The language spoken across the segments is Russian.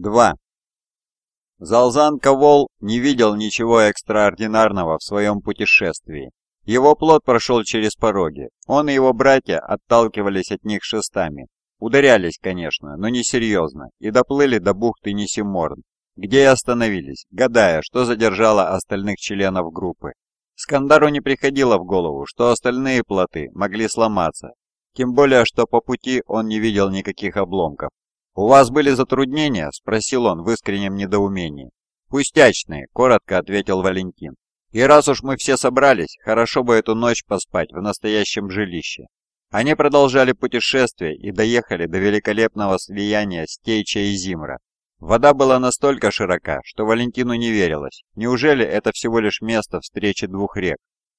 2. Залзан Ковол не видел ничего экстраординарного в своем путешествии. Его плод прошел через пороги. Он и его братья отталкивались от них шестами. Ударялись, конечно, но не серьезно, и доплыли до бухты Нисиморн, где и остановились, гадая, что задержало остальных членов группы. Скандару не приходило в голову, что остальные плоты могли сломаться, тем более, что по пути он не видел никаких обломков. «У вас были затруднения?» – спросил он в искреннем недоумении. «Пустячные», – коротко ответил Валентин. «И раз уж мы все собрались, хорошо бы эту ночь поспать в настоящем жилище». Они продолжали путешествие и доехали до великолепного слияния Стейча и Зимра. Вода была настолько широка, что Валентину не верилось. Неужели это всего лишь место встречи двух рек?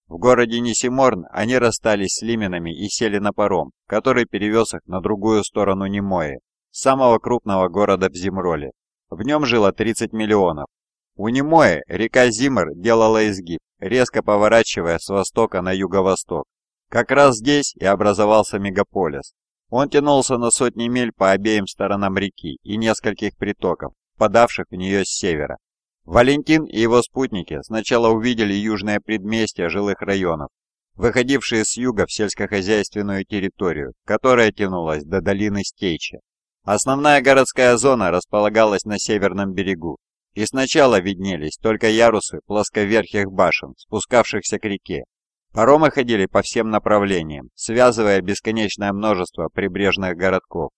В городе Нисиморн они расстались с лименами и сели на паром, который перевез их на другую сторону Немои, самого крупного города в Зимроле. В нем жило 30 миллионов. У Немои река Зимр делала изгиб, резко поворачивая с востока на юго-восток. Как раз здесь и образовался мегаполис. Он тянулся на сотни миль по обеим сторонам реки и нескольких притоков, подавших в нее с севера. Валентин и его спутники сначала увидели южное предместье жилых районов, выходившие с юга в сельскохозяйственную территорию, которая тянулась до долины Стейча. Основная городская зона располагалась на северном берегу, и сначала виднелись только ярусы плосковерхих башен, спускавшихся к реке. Паромы ходили по всем направлениям, связывая бесконечное множество прибрежных городков.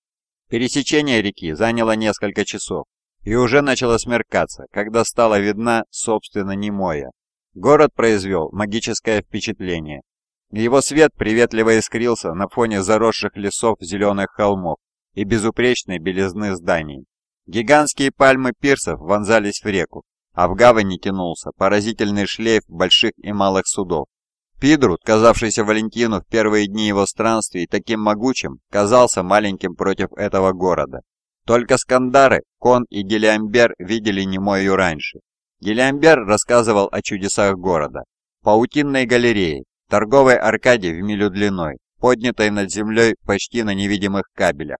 Пересечение реки заняло несколько часов, и уже начало смеркаться, когда стала видна, собственно, Немоя. Город произвел магическое впечатление. Его свет приветливо искрился на фоне заросших лесов зеленых холмов, и безупречной белизны зданий. Гигантские пальмы пирсов вонзались в реку, а в гавани тянулся поразительный шлейф больших и малых судов. Пидрут, казавшийся Валентину в первые дни его странствий таким могучим, казался маленьким против этого города. Только Скандары, Кон и Гелиамбер видели Немою раньше. Гелиамбер рассказывал о чудесах города. Паутинной галереи, торговой аркаде в милю длиной, поднятой над землей почти на невидимых кабелях,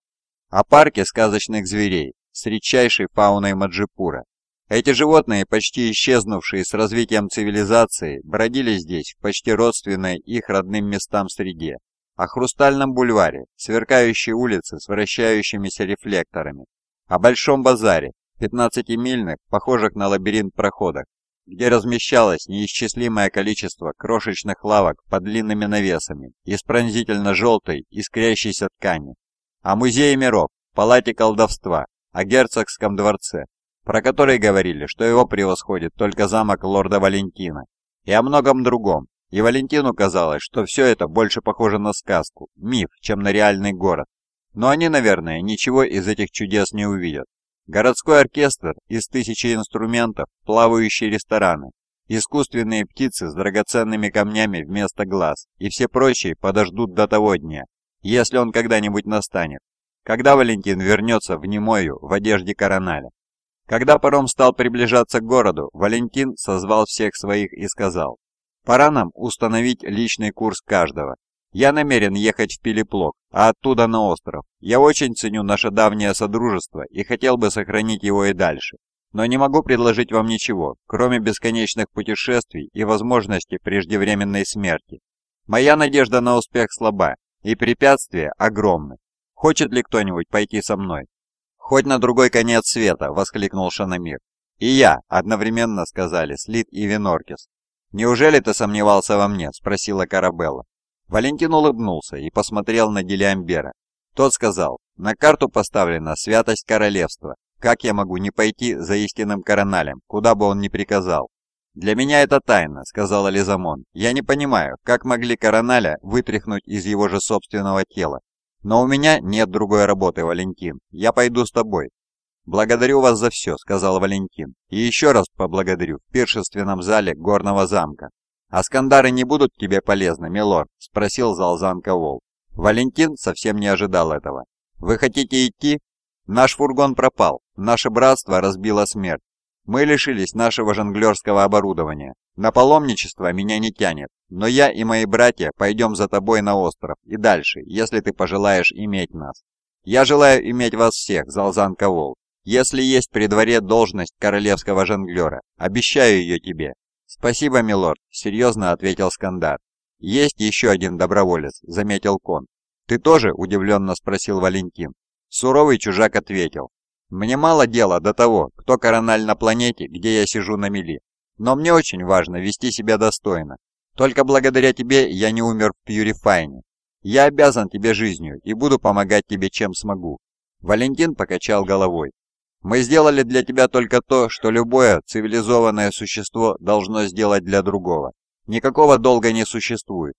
о парке сказочных зверей с редчайшей фауной Маджипура. Эти животные, почти исчезнувшие с развитием цивилизации, бродили здесь в почти родственной их родным местам среде. О хрустальном бульваре, сверкающей улице с вращающимися рефлекторами. О большом базаре, 15-мильных, похожих на лабиринт проходах, где размещалось неисчислимое количество крошечных лавок под длинными навесами из пронзительно-желтой искрящейся ткани, о Музее миров, Палате колдовства, о Герцогском дворце, про который говорили, что его превосходит только замок лорда Валентина, и о многом другом. И Валентину казалось, что все это больше похоже на сказку, миф, чем на реальный город. Но они, наверное, ничего из этих чудес не увидят. Городской оркестр из тысячи инструментов, плавающие рестораны, искусственные птицы с драгоценными камнями вместо глаз и все прочие подождут до того дня, если он когда-нибудь настанет. Когда Валентин вернется в Немою в одежде короналя. Когда паром стал приближаться к городу, Валентин созвал всех своих и сказал, «Пора нам установить личный курс каждого. Я намерен ехать в Пилиплок, а оттуда на остров. Я очень ценю наше давнее содружество и хотел бы сохранить его и дальше. Но не могу предложить вам ничего, кроме бесконечных путешествий и возможности преждевременной смерти. Моя надежда на успех слаба, и препятствия огромны. Хочет ли кто-нибудь пойти со мной? Хоть на другой конец света, воскликнул Шанамир. И я, одновременно сказали Слит и Виноркис. Неужели ты сомневался во мне? спросила Карабелла. Валентин улыбнулся и посмотрел на Гелиамбера. Тот сказал, на карту поставлена святость королевства. Как я могу не пойти за истинным короналем, куда бы он ни приказал? «Для меня это тайна», — сказала Лизамон. «Я не понимаю, как могли Короналя вытряхнуть из его же собственного тела. Но у меня нет другой работы, Валентин. Я пойду с тобой». «Благодарю вас за все», — сказал Валентин. «И еще раз поблагодарю в пиршественном зале горного замка». «А скандары не будут тебе полезны, милорд?» — спросил Залзан Ковол. Валентин совсем не ожидал этого. «Вы хотите идти?» «Наш фургон пропал. Наше братство разбило смерть. Мы лишились нашего жонглерского оборудования. На паломничество меня не тянет, но я и мои братья пойдем за тобой на остров и дальше, если ты пожелаешь иметь нас. Я желаю иметь вас всех, Залзан Ковол. Если есть при дворе должность королевского жонглера, обещаю ее тебе». «Спасибо, милорд», — серьезно ответил Скандар. «Есть еще один доброволец», — заметил Кон. «Ты тоже?» — удивленно спросил Валентин. Суровый чужак ответил. «Мне мало дела до того, кто корональ на планете, где я сижу на мели. Но мне очень важно вести себя достойно. Только благодаря тебе я не умер в Пьюрифайне. Я обязан тебе жизнью и буду помогать тебе, чем смогу». Валентин покачал головой. «Мы сделали для тебя только то, что любое цивилизованное существо должно сделать для другого. Никакого долга не существует.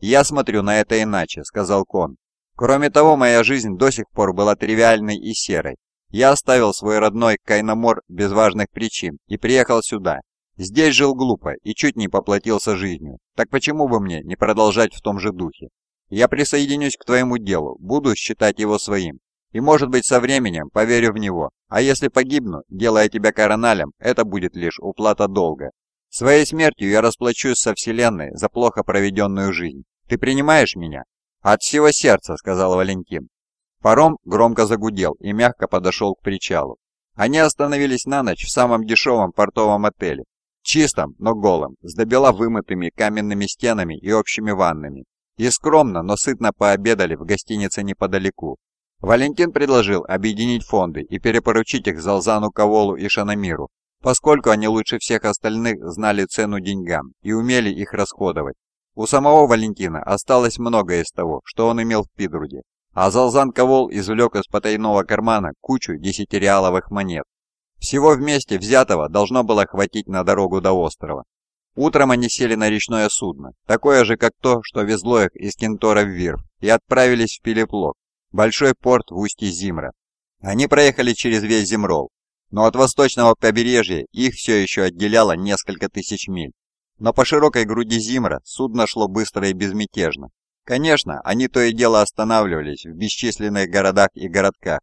«Я смотрю на это иначе», — сказал Кон. «Кроме того, моя жизнь до сих пор была тривиальной и серой. Я оставил свой родной Кайномор без важных причин и приехал сюда. Здесь жил глупо и чуть не поплатился жизнью. Так почему бы мне не продолжать в том же духе? Я присоединюсь к твоему делу, буду считать его своим. И может быть со временем поверю в него. А если погибну, делая тебя короналем, это будет лишь уплата долга. Своей смертью я расплачусь со Вселенной за плохо проведенную жизнь. Ты принимаешь меня?» «От всего сердца», — сказал Валентин. Паром громко загудел и мягко подошел к причалу. Они остановились на ночь в самом дешевом портовом отеле. Чистом, но голым, с добела вымытыми каменными стенами и общими ваннами. И скромно, но сытно пообедали в гостинице неподалеку. Валентин предложил объединить фонды и перепоручить их Залзану Каволу и Шанамиру, поскольку они лучше всех остальных знали цену деньгам и умели их расходовать. У самого Валентина осталось многое из того, что он имел в Пидруде, а Залзан извлек из потайного кармана кучу десятиреаловых монет. Всего вместе взятого должно было хватить на дорогу до острова. Утром они сели на речное судно, такое же, как то, что везло их из Кентора в Вирф, и отправились в Пилеплок, большой порт в устье Зимра. Они проехали через весь Зимрол, но от восточного побережья их все еще отделяло несколько тысяч миль. Но по широкой груди Зимра судно шло быстро и безмятежно. Конечно, они то и дело останавливались в бесчисленных городах и городках,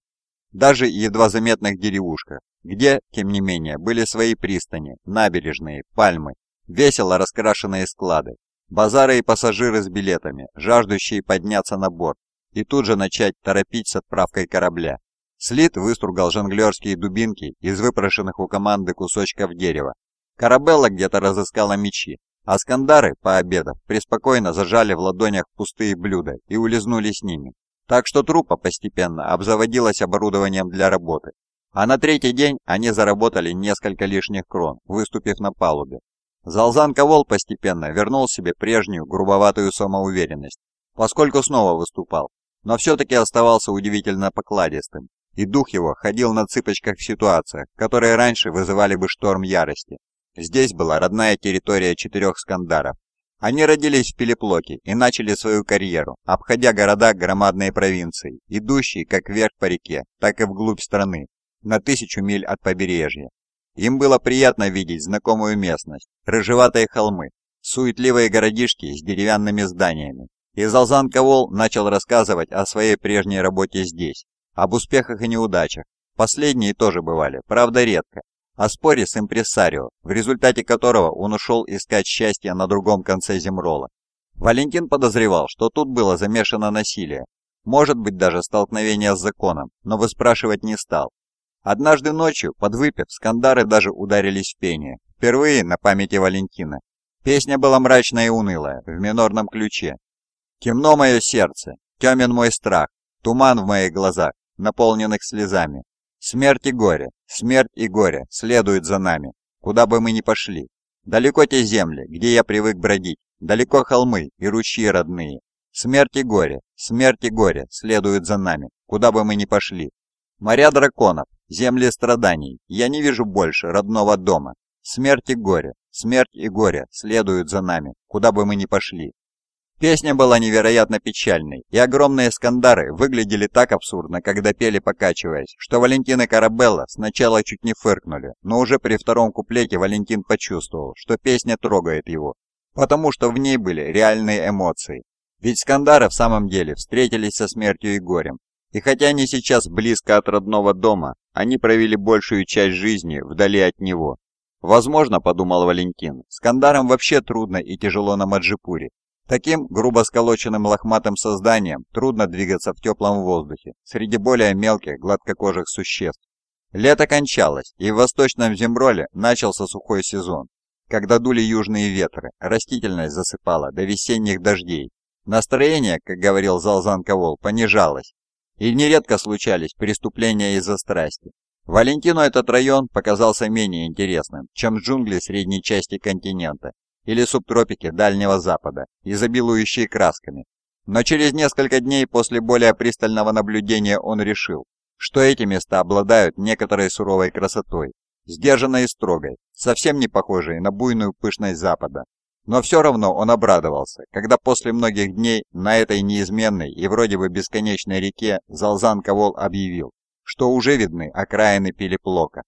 даже едва заметных деревушках, где, тем не менее, были свои пристани, набережные, пальмы, весело раскрашенные склады, базары и пассажиры с билетами, жаждущие подняться на борт и тут же начать торопить с отправкой корабля. Слит выстругал жонглерские дубинки из выпрошенных у команды кусочков дерева. Карабелла где-то разыскала мечи, а скандары, пообедав, преспокойно зажали в ладонях пустые блюда и улизнули с ними. Так что труппа постепенно обзаводилась оборудованием для работы. А на третий день они заработали несколько лишних крон, выступив на палубе. Залзан Ковол постепенно вернул себе прежнюю грубоватую самоуверенность, поскольку снова выступал, но все-таки оставался удивительно покладистым и дух его ходил на цыпочках в ситуациях, которые раньше вызывали бы шторм ярости. Здесь была родная территория четырех скандаров. Они родились в Пелеплоке и начали свою карьеру, обходя города громадной провинции, идущие как вверх по реке, так и вглубь страны, на тысячу миль от побережья. Им было приятно видеть знакомую местность, рыжеватые холмы, суетливые городишки с деревянными зданиями. И Залзан Ковол начал рассказывать о своей прежней работе здесь, об успехах и неудачах. Последние тоже бывали, правда редко. О споре с импрессарио, в результате которого он ушел искать счастье на другом конце Земрола. Валентин подозревал, что тут было замешано насилие, может быть даже столкновение с законом, но выспрашивать не стал. Однажды ночью, подвыпив, скандары даже ударились в пение, впервые на памяти Валентина. Песня была мрачная и унылая, в минорном ключе. «Темно мое сердце, темен мой страх, туман в моих глазах, наполненных слезами. Смерть и горе, смерть и горе следуют за нами, куда бы мы ни пошли. Далеко те земли, где я привык бродить, далеко холмы и ручьи родные. Смерть и горе, смерть и горе следуют за нами, куда бы мы ни пошли. Моря драконов, земли страданий, я не вижу больше родного дома. Смерть и горе, смерть и горе следуют за нами, куда бы мы ни пошли. Песня была невероятно печальной, и огромные скандары выглядели так абсурдно, когда пели покачиваясь, что Валентин и Карабелла сначала чуть не фыркнули, но уже при втором куплете Валентин почувствовал, что песня трогает его, потому что в ней были реальные эмоции. Ведь скандары в самом деле встретились со смертью и горем, и хотя они сейчас близко от родного дома, они провели большую часть жизни вдали от него. Возможно, подумал Валентин, скандарам вообще трудно и тяжело на Маджипуре, Таким грубо сколоченным лохматым созданием трудно двигаться в теплом воздухе среди более мелких гладкокожих существ. Лето кончалось, и в восточном Земброле начался сухой сезон, когда дули южные ветры, растительность засыпала до весенних дождей. Настроение, как говорил Залзан Ковол, понижалось, и нередко случались преступления из-за страсти. Валентину этот район показался менее интересным, чем джунгли средней части континента или субтропики Дальнего Запада, изобилующие красками. Но через несколько дней после более пристального наблюдения он решил, что эти места обладают некоторой суровой красотой, сдержанной и строгой, совсем не похожей на буйную пышность Запада. Но все равно он обрадовался, когда после многих дней на этой неизменной и вроде бы бесконечной реке Залзан Ковол объявил, что уже видны окраины Пилиплока.